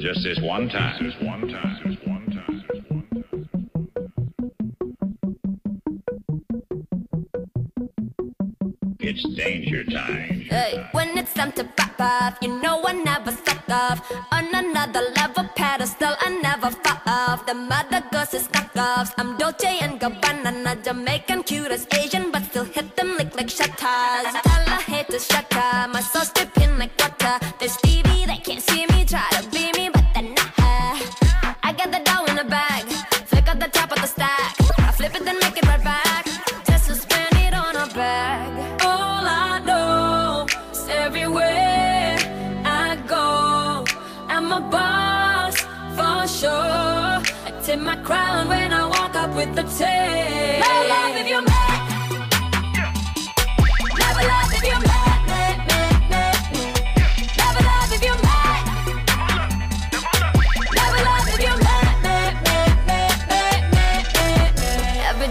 Just this one time. Just one time. Just one time. Just one time. It's danger time. Hey, when it's time to pop off, you know I never stop off. On another level pedestal, I never fall off. The mother goes is knockoffs. I'm Dolce and Gabbana, Jamaican, cutest Asian, but still hit them lick like shutters. Tell her hate to shut her, my soul's I'm a boss for sure. I tip my crown when I walk up with the tape. My love if you're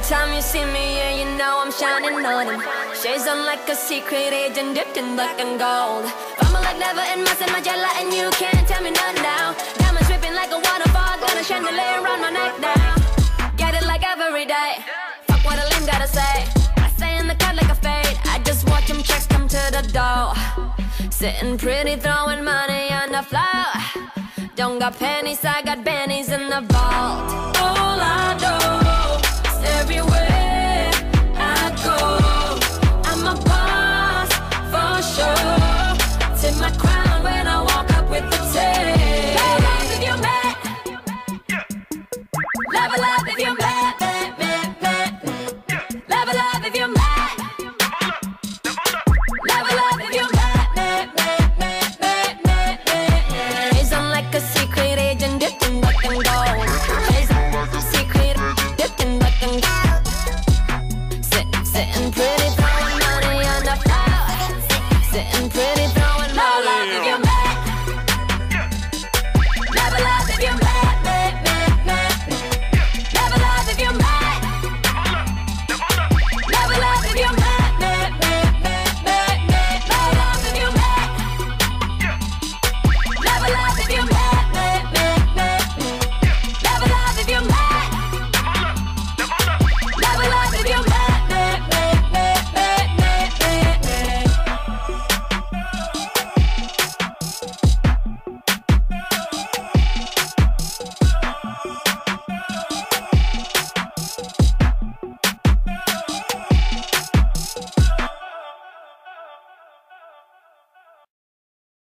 time you see me, yeah, you know I'm shining on him. Shades on like a secret agent dipped in black and gold. Fumble like never in my Magella, and you can't tell me nothing now. Diamonds dripping like a waterfall, got a chandelier around my neck now. Get it like every day. Fuck what a lame gotta say. I stay in the cut like a fade. I just watch them checks come to the door. Sitting pretty, throwing money on the floor. Don't got pennies, I got bennies in the vault.